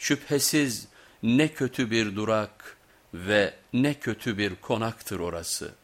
Şüphesiz ne kötü bir durak ve ne kötü bir konaktır orası.''